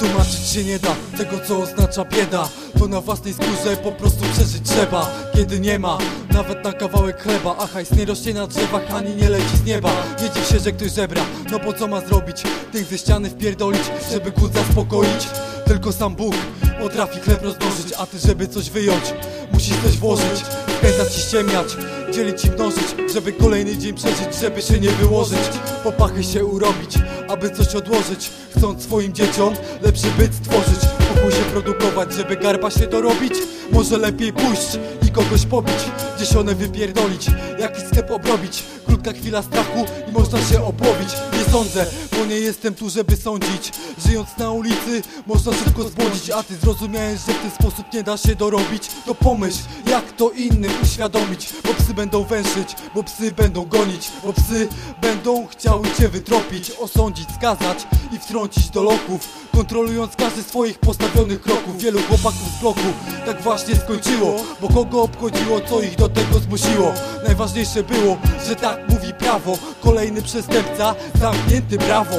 Wytłumaczyć się nie da. Tego co oznacza bieda To na własnej skórze po prostu przeżyć trzeba. Kiedy nie ma nawet na kawałek chleba. A hajs nie rośnie na drzewach ani nie leci z nieba. Nie dziw się, że ktoś żebra, no bo co ma zrobić? Tych ze ściany wpierdolić, żeby głód zaspokoić? Tylko sam Bóg potrafi chleb rozmnożyć. A ty żeby coś wyjąć, musisz coś włożyć. Wkręcać i ściemniać, dzielić i mnożyć Żeby kolejny dzień przeżyć, żeby się nie wyłożyć Popachy się urobić, aby coś odłożyć Chcąc swoim dzieciom lepszy byt stworzyć Pokój się produkować, żeby garba się dorobić Może lepiej pójść i kogoś pobić Gdzieś one wypierdolić, jakiś sklep obrobić Krótka chwila strachu i można się obłowić Nie sądzę, bo nie jestem tu, żeby sądzić Żyjąc na ulicy, można szybko zbłądzić A ty zrozumiałeś, że w ten sposób nie da się dorobić. To pomyśl, jak to innym uświadomić. Bo psy będą węszyć, bo psy będą gonić Bo psy będą chciały cię wytropić Osądzić, skazać i wtrącić do loków Kontrolując każdy swoich postawionych kroków. Wielu chłopaków z bloku tak właśnie skończyło Bo kogo obchodziło, co ich do tego zmusiło? Najważniejsze było, że tak mówi prawo. Kolejny przestępca, zamknięty brawo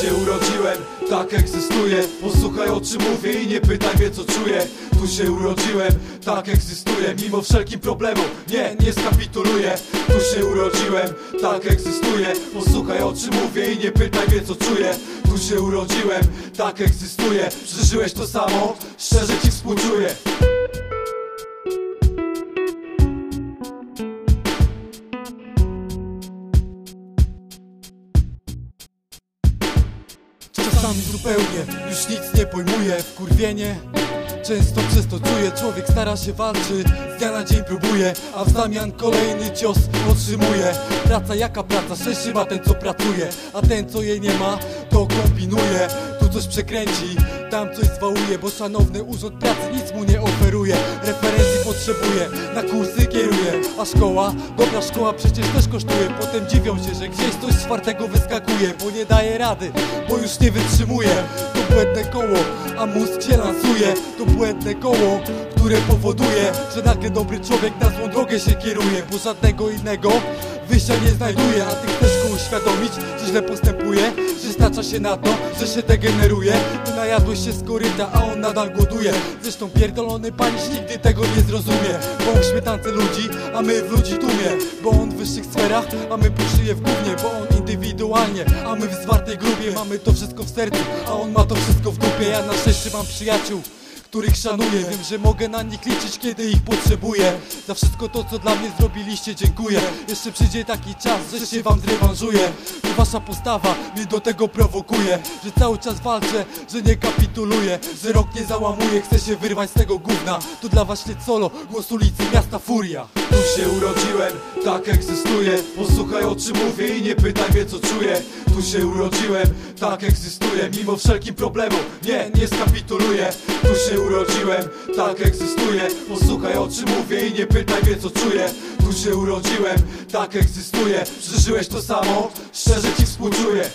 się urodziłem, tak egzystuję. Posłuchaj o czym mówię i nie pytaj mnie co czuję. Tu się urodziłem, tak egzystuję. Mimo wszelkim problemom, nie, nie skapituluję. Tu się urodziłem, tak egzystuję. Posłuchaj o czym mówię i nie pytaj mnie co czuję. Tu się urodziłem, tak egzystuję. Przeżyłeś to samo, szczerze ci współczuję Czasami zupełnie już nic nie pojmuję. Wkurwienie Często przez czuję, człowiek stara się walczy Z dnia na dzień próbuje, a w zamian kolejny cios otrzymuje. Praca jaka praca, szczęście ma ten co pracuje A ten co jej nie ma, to kombinuje. Tu coś przekręci, tam coś zwałuje Bo szanowny urząd pracy nic mu nie oferuje. Referencji na kursy kieruje A szkoła, dobra szkoła przecież też kosztuje. Potem dziwią się, że gdzieś coś czwartego wyskakuje Bo nie daje rady, bo już nie wytrzymuje. To błędne koło, a mózg się lansuje. To błędne koło, które powoduje Że nagle dobry człowiek na złą drogę się kieruje Bo żadnego innego wyjścia nie znajduje A ty chcesz go uświadomić, że źle postępuje Że stacza się na to, że się degeneruje. Ty najadłeś się z koryta, a on nadal głoduje. Zresztą pierdolony paniś nigdy tego nie zrozumie. Bo on śmietance ludzi, a my w ludzi tłumie. Bo on w wyższych sferach, a my puszyje w gównie. Bo on indywidualnie, a my w zwartej grubie Mamy to wszystko w sercu, a on ma to wszystko w dupie. Ja na szczęście mam przyjaciół których szanuję. Wiem, że mogę na nich liczyć, kiedy ich potrzebuję. Za wszystko to, co dla mnie zrobiliście, dziękuję. Jeszcze przyjdzie taki czas, że się wam zrewanżuję. To wasza postawa mnie do tego prowokuje Że cały czas walczę, że nie kapituluję Że rok nie załamuję, chcę się wyrwać z tego gówna. To dla was śled solo, głos ulicy, miasta Furia Tu się urodziłem, tak egzystuję. Posłuchaj o czym mówię i nie pytaj mnie co czuję. Tu się urodziłem, tak egzystuję. Mimo wszelkim problemom, nie, nie skapituluję. Tu się urodziłem, tak egzystuję. Posłuchaj o czym mówię i nie pytaj mnie co czuję. Tu się urodziłem, tak egzystuję. Przeżyłeś to samo, szczerze ci współczuję